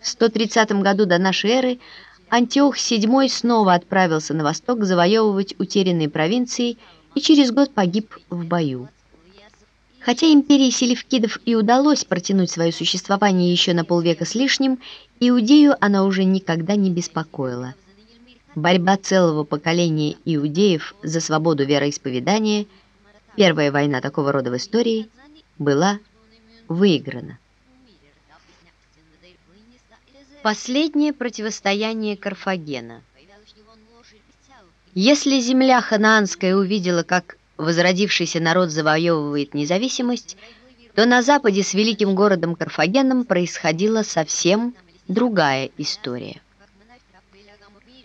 В 130 году до нашей эры Антиох VII снова отправился на восток завоевывать утерянные провинции и через год погиб в бою. Хотя империи селевкидов и удалось протянуть свое существование еще на полвека с лишним, Иудею она уже никогда не беспокоила. Борьба целого поколения иудеев за свободу вероисповедания, первая война такого рода в истории, была выиграна. Последнее противостояние Карфагена. Если земля ханаанская увидела, как возродившийся народ завоевывает независимость, то на западе с великим городом Карфагеном происходила совсем другая история.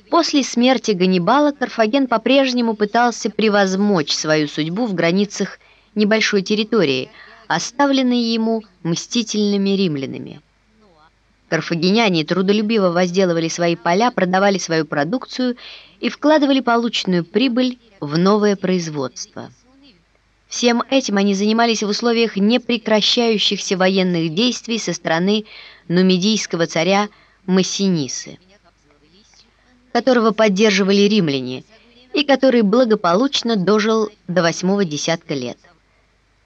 После смерти Ганнибала Карфаген по-прежнему пытался превозмочь свою судьбу в границах небольшой территории, оставленной ему мстительными римлянами. Карфагеняне трудолюбиво возделывали свои поля, продавали свою продукцию и вкладывали полученную прибыль в новое производство. Всем этим они занимались в условиях непрекращающихся военных действий со стороны нумидийского царя Массинисы, которого поддерживали римляне и который благополучно дожил до восьмого десятка лет.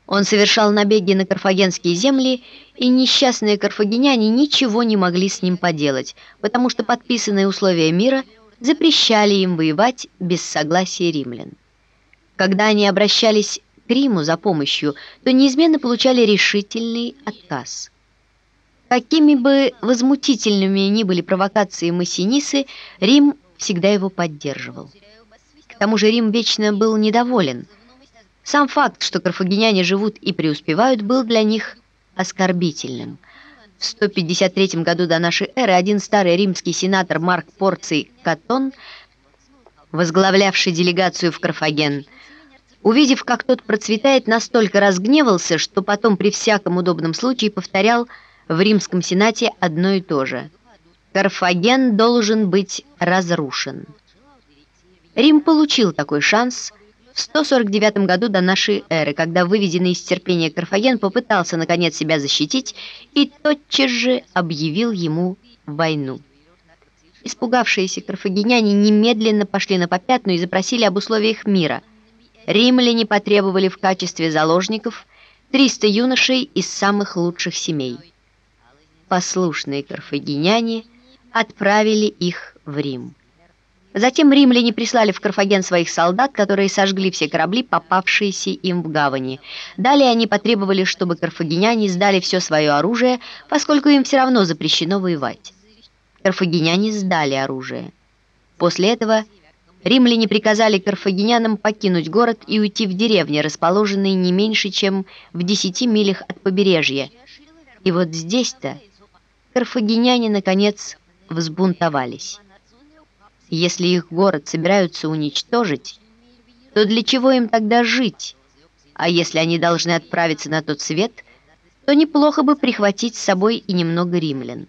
Он совершал набеги на карфагенские земли, и несчастные карфагеняне ничего не могли с ним поделать, потому что подписанные условия мира запрещали им воевать без согласия римлян. Когда они обращались к Риму за помощью, то неизменно получали решительный отказ. Какими бы возмутительными ни были провокации Массинисы, Рим всегда его поддерживал. К тому же Рим вечно был недоволен – сам факт, что карфагеняне живут и преуспевают, был для них оскорбительным. В 153 году до нашей эры один старый римский сенатор Марк Порций Катон, возглавлявший делегацию в Карфаген, увидев, как тот процветает, настолько разгневался, что потом при всяком удобном случае повторял в римском сенате одно и то же. Карфаген должен быть разрушен. Рим получил такой шанс – в 149 году до нашей эры, когда выведенный из терпения Карфаген попытался наконец себя защитить и тотчас же объявил ему войну. Испугавшиеся карфагеняне немедленно пошли на попятную и запросили об условиях мира. Римляне потребовали в качестве заложников 300 юношей из самых лучших семей. Послушные карфагеняне отправили их в Рим. Затем римляне прислали в Карфаген своих солдат, которые сожгли все корабли, попавшиеся им в гавани. Далее они потребовали, чтобы карфагеняне сдали все свое оружие, поскольку им все равно запрещено воевать. Карфагеняне сдали оружие. После этого римляне приказали карфагенянам покинуть город и уйти в деревни, расположенные не меньше, чем в 10 милях от побережья. И вот здесь-то карфагеняне, наконец, взбунтовались. Если их город собираются уничтожить, то для чего им тогда жить? А если они должны отправиться на тот свет, то неплохо бы прихватить с собой и немного римлян.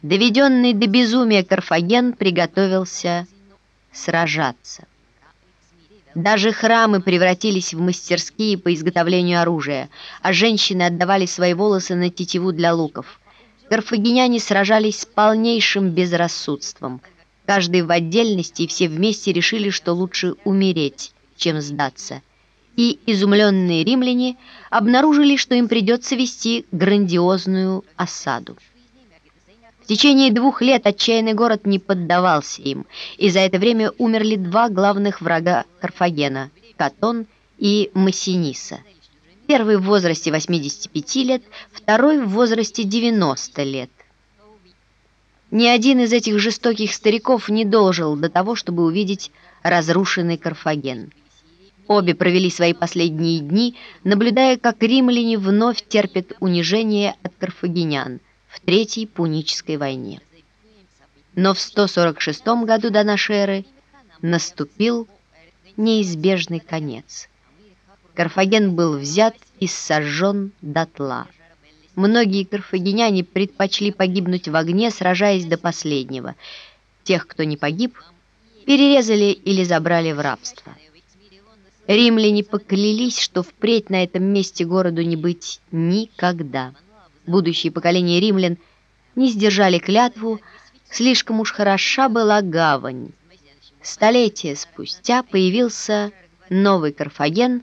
Доведенный до безумия Карфаген приготовился сражаться. Даже храмы превратились в мастерские по изготовлению оружия, а женщины отдавали свои волосы на тетиву для луков. Карфагеняне сражались с полнейшим безрассудством – Каждый в отдельности и все вместе решили, что лучше умереть, чем сдаться. И изумленные римляне обнаружили, что им придется вести грандиозную осаду. В течение двух лет отчаянный город не поддавался им, и за это время умерли два главных врага Карфагена – Катон и Массиниса. Первый в возрасте 85 лет, второй в возрасте 90 лет. Ни один из этих жестоких стариков не дожил до того, чтобы увидеть разрушенный Карфаген. Обе провели свои последние дни, наблюдая, как римляне вновь терпят унижение от карфагенян в Третьей Пунической войне. Но в 146 году до нашей эры наступил неизбежный конец. Карфаген был взят и сожжен дотла. Многие карфагеняне предпочли погибнуть в огне, сражаясь до последнего. Тех, кто не погиб, перерезали или забрали в рабство. Римляне поклялись, что впредь на этом месте городу не быть никогда. Будущие поколения римлян не сдержали клятву, слишком уж хороша была гавань. Столетия спустя появился новый Карфаген